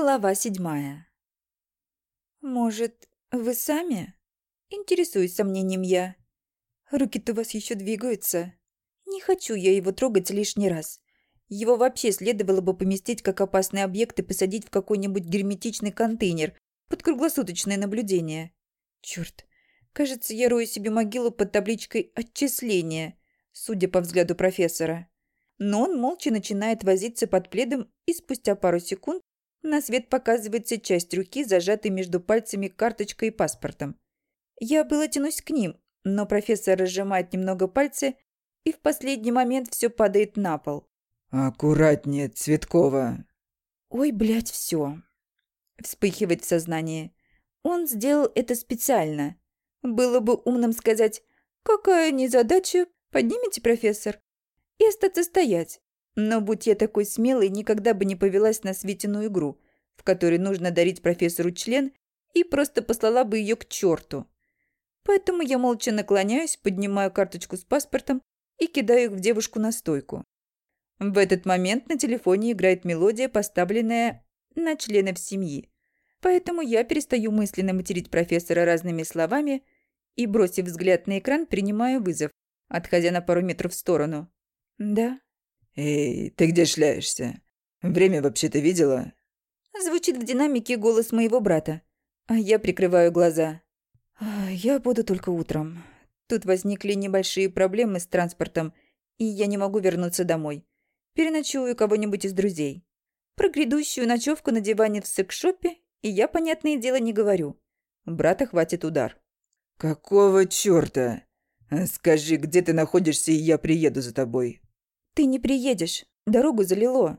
Глава седьмая. «Может, вы сами?» Интересуюсь сомнением я. Руки-то у вас еще двигаются. Не хочу я его трогать лишний раз. Его вообще следовало бы поместить как опасный объект и посадить в какой-нибудь герметичный контейнер под круглосуточное наблюдение. Черт, кажется, я рою себе могилу под табличкой «Отчисление», судя по взгляду профессора. Но он молча начинает возиться под пледом, и спустя пару секунд на свет показывается часть руки, зажатой между пальцами карточкой и паспортом. Я было тянусь к ним, но профессор разжимает немного пальцы, и в последний момент все падает на пол. «Аккуратнее, Цветкова!» «Ой, блядь, все!» Вспыхивает в сознании. Он сделал это специально. Было бы умным сказать «Какая незадача? Поднимите, профессор?» и остаться стоять. Но будь я такой смелой, никогда бы не повелась на Светину игру, в которой нужно дарить профессору член, и просто послала бы ее к черту. Поэтому я молча наклоняюсь, поднимаю карточку с паспортом и кидаю их в девушку на стойку. В этот момент на телефоне играет мелодия, поставленная на членов семьи. Поэтому я перестаю мысленно материть профессора разными словами и, бросив взгляд на экран, принимаю вызов, отходя на пару метров в сторону. «Да?» «Эй, ты где шляешься? Время вообще-то видела?» Звучит в динамике голос моего брата, а я прикрываю глаза. «А, «Я буду только утром. Тут возникли небольшие проблемы с транспортом, и я не могу вернуться домой. Переночую кого-нибудь из друзей. Про грядущую ночевку на диване в секс-шопе и я, понятное дело, не говорю. Брата хватит удар». «Какого чёрта? Скажи, где ты находишься, и я приеду за тобой». «Ты не приедешь. Дорогу залило».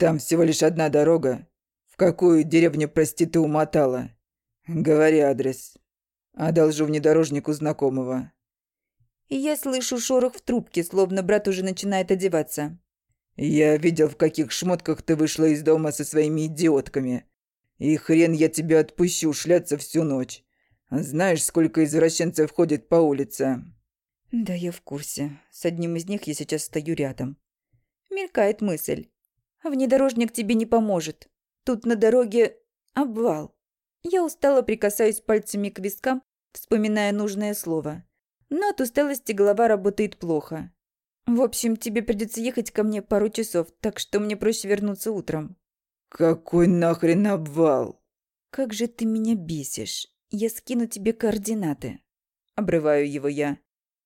«Там всего лишь одна дорога. В какую деревню, прости, ты умотала? Говори адрес. Одолжу внедорожнику знакомого». Я слышу шорох в трубке, словно брат уже начинает одеваться. «Я видел, в каких шмотках ты вышла из дома со своими идиотками. И хрен я тебя отпущу шляться всю ночь. Знаешь, сколько извращенцев ходит по улице?» Да, я в курсе. С одним из них я сейчас стою рядом. Мелькает мысль. Внедорожник тебе не поможет. Тут на дороге обвал. Я устало прикасаюсь пальцами к вискам, вспоминая нужное слово. Но от усталости голова работает плохо. В общем, тебе придется ехать ко мне пару часов, так что мне проще вернуться утром. Какой нахрен обвал? Как же ты меня бесишь. Я скину тебе координаты. Обрываю его я.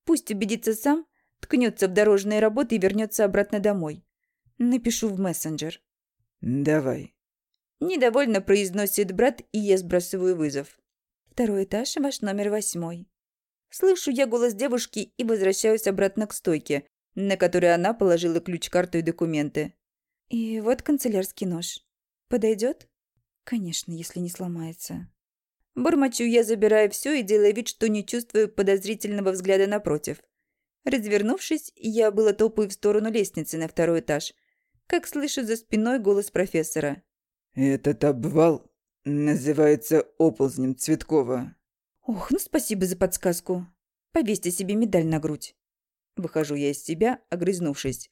Пусть убедится сам, ткнется в дорожные работы и вернется обратно домой. Напишу в мессенджер. «Давай». Недовольно произносит брат, и я сбрасываю вызов. Второй этаж, ваш номер восьмой. Слышу я голос девушки и возвращаюсь обратно к стойке, на которой она положила ключ-карту и документы. И вот канцелярский нож. Подойдет? Конечно, если не сломается. Бормочу я, забирая все и делая вид, что не чувствую подозрительного взгляда напротив. Развернувшись, я было топаю в сторону лестницы на второй этаж, как слышу за спиной голос профессора. «Этот обвал называется оползнем Цветкова». «Ох, ну спасибо за подсказку. Повесьте себе медаль на грудь». Выхожу я из себя, огрызнувшись.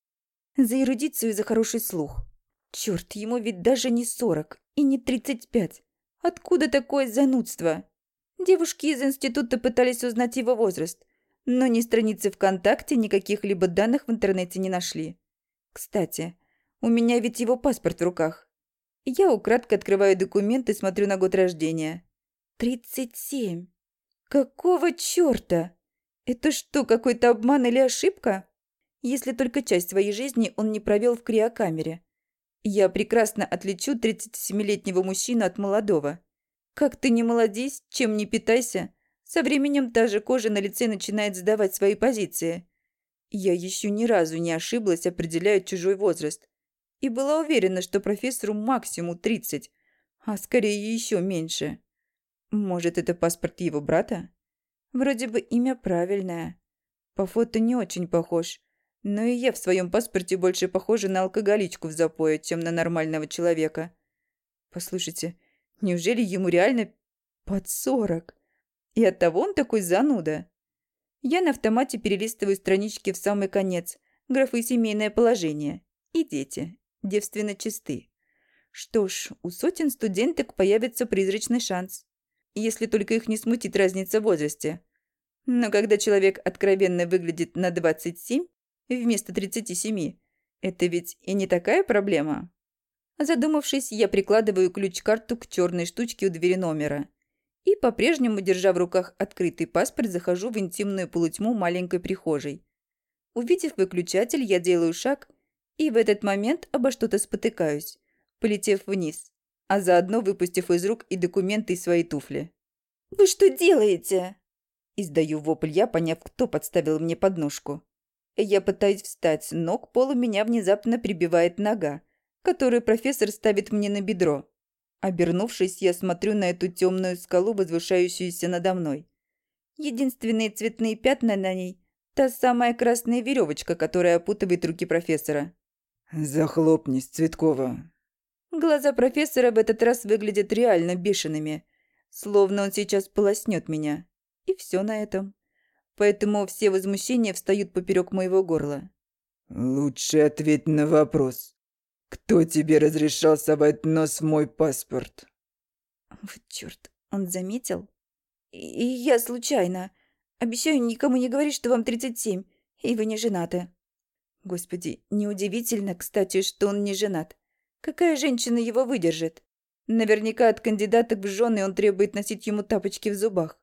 За эрудицию и за хороший слух. Черт, ему ведь даже не сорок и не тридцать пять. Откуда такое занудство? Девушки из института пытались узнать его возраст, но ни страницы ВКонтакте, ни каких-либо данных в интернете не нашли. Кстати, у меня ведь его паспорт в руках. Я украдкой открываю документ и смотрю на год рождения. Тридцать семь. Какого чёрта? Это что, какой-то обман или ошибка? Если только часть своей жизни он не провел в криокамере. Я прекрасно отличу 37-летнего мужчину от молодого. Как ты не молодись, чем не питайся, со временем та же кожа на лице начинает сдавать свои позиции. Я еще ни разу не ошиблась, определяя чужой возраст. И была уверена, что профессору максимум 30, а скорее еще меньше. Может, это паспорт его брата? Вроде бы имя правильное. По фото не очень похож. Но и я в своем паспорте больше похожа на алкоголичку в запое, чем на нормального человека. Послушайте, неужели ему реально под сорок? И оттого он такой зануда? Я на автомате перелистываю странички в самый конец, графы «Семейное положение» и «Дети», девственно чисты. Что ж, у сотен студенток появится призрачный шанс. Если только их не смутит разница в возрасте. Но когда человек откровенно выглядит на 27 вместо 37, это ведь и не такая проблема. Задумавшись, я прикладываю ключ-карту к черной штучке у двери номера. И, по-прежнему, держа в руках открытый паспорт, захожу в интимную полутьму маленькой прихожей. Увидев выключатель, я делаю шаг и в этот момент обо что-то спотыкаюсь полетев вниз, а заодно выпустив из рук и документы и свои туфли. «Вы что делаете?» Издаю вопль я, поняв, кто подставил мне подножку. Я пытаюсь встать, но к полу меня внезапно прибивает нога, которую профессор ставит мне на бедро. Обернувшись, я смотрю на эту темную скалу, возвышающуюся надо мной. Единственные цветные пятна на ней – та самая красная веревочка, которая опутывает руки профессора. «Захлопнись, Цветкова», Глаза профессора в этот раз выглядят реально бешеными, словно он сейчас полоснет меня. И все на этом. Поэтому все возмущения встают поперек моего горла. «Лучше ответь на вопрос. Кто тебе разрешал совать нос в мой паспорт?» Вот черт, он заметил? И, и я случайно. Обещаю никому не говорить, что вам 37, и вы не женаты. Господи, неудивительно, кстати, что он не женат. Какая женщина его выдержит? Наверняка от кандидаток в жены он требует носить ему тапочки в зубах.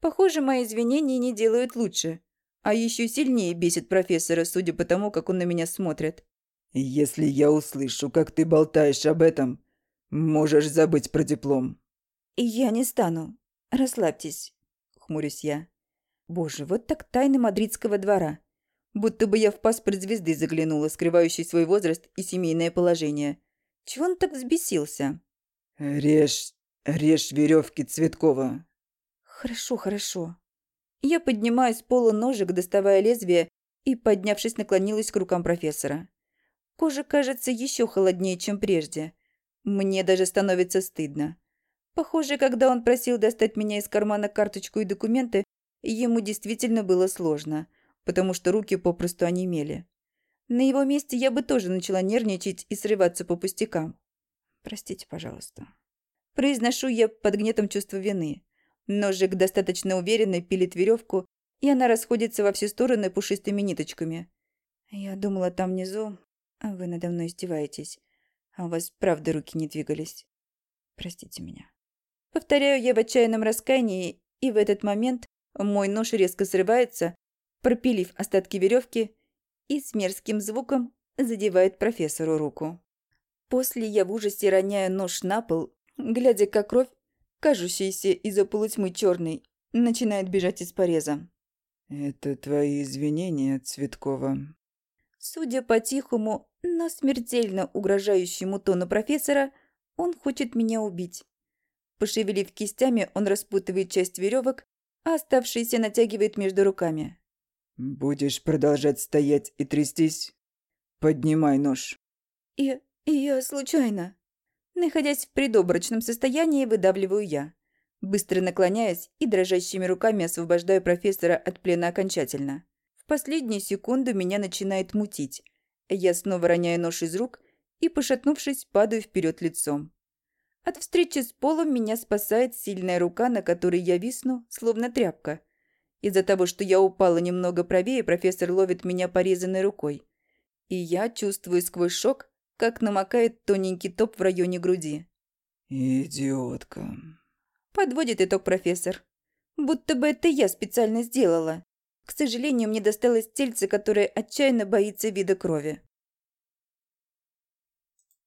Похоже, мои извинения не делают лучше. А еще сильнее бесит профессора, судя по тому, как он на меня смотрит. «Если я услышу, как ты болтаешь об этом, можешь забыть про диплом». «И я не стану. Расслабьтесь», — хмурюсь я. «Боже, вот так тайны мадридского двора. Будто бы я в паспорт звезды заглянула, скрывающий свой возраст и семейное положение. Чего он так взбесился? Режь, режь веревки Цветкова. Хорошо, хорошо. Я поднимаю с пола ножик, доставая лезвие, и, поднявшись, наклонилась к рукам профессора. Кожа кажется еще холоднее, чем прежде. Мне даже становится стыдно. Похоже, когда он просил достать меня из кармана карточку и документы, ему действительно было сложно, потому что руки попросту онемели. На его месте я бы тоже начала нервничать и срываться по пустякам. Простите, пожалуйста. Произношу я под гнетом чувства вины. Ножик достаточно уверенно пилит веревку, и она расходится во все стороны пушистыми ниточками. Я думала, там внизу, а вы надо мной издеваетесь. А у вас правда руки не двигались. Простите меня. Повторяю я в отчаянном раскаянии, и в этот момент мой нож резко срывается, пропилив остатки веревки и с мерзким звуком задевает профессору руку. После я в ужасе роняю нож на пол, глядя, как кровь, кажущаяся из-за полутьмы черной, начинает бежать из пореза. «Это твои извинения, Цветкова». Судя по тихому, но смертельно угрожающему тону профессора, он хочет меня убить. Пошевелив кистями, он распутывает часть веревок, а оставшиеся натягивает между руками. «Будешь продолжать стоять и трястись? Поднимай нож». «И... и я случайно...» Находясь в предобрачном состоянии, выдавливаю я. Быстро наклоняясь и дрожащими руками освобождаю профессора от плена окончательно. В последнюю секунду меня начинает мутить. Я снова роняю нож из рук и, пошатнувшись, падаю вперед лицом. От встречи с полом меня спасает сильная рука, на которой я висну, словно тряпка – из-за того, что я упала немного правее, профессор ловит меня порезанной рукой. И я чувствую сквозь шок, как намокает тоненький топ в районе груди. «Идиотка», — подводит итог профессор. «Будто бы это я специально сделала. К сожалению, мне досталось тельце, которое отчаянно боится вида крови».